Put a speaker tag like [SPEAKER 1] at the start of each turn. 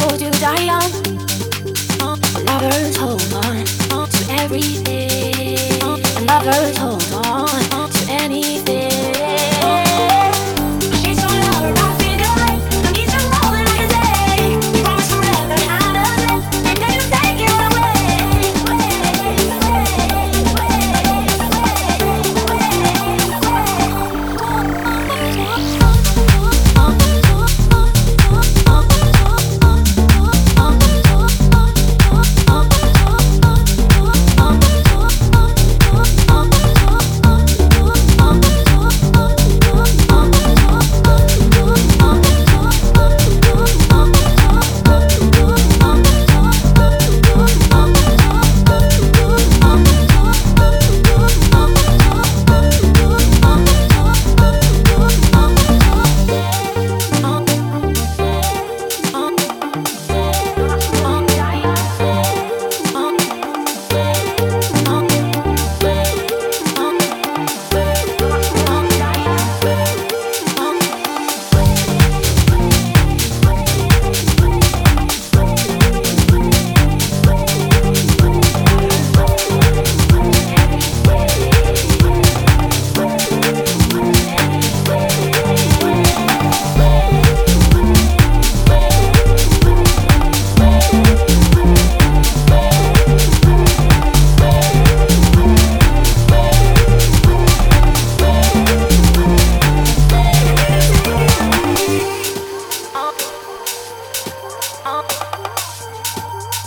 [SPEAKER 1] hold you, Dion. Lovers hold on to everything. Lovers hold on.